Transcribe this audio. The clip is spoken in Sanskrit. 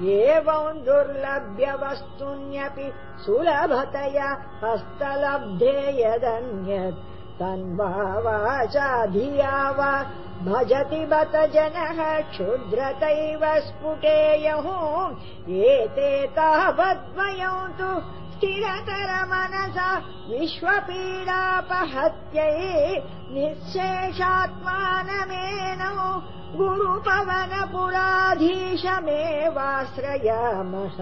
एवम् दुर्लभ्य वस्तून्यपि सुलभतया हस्तलब्धे यदन्यत् तन्वा वाचा धिया वा भजति बत जनः क्षुद्रतैव स्फुटेयः एते तावद्वयौ तु स्थिरतर मनसा विश्वपीडापहत्यै निःशेषात्मानमेनौ गुरुपवनपुराधीशमेवाश्रयामः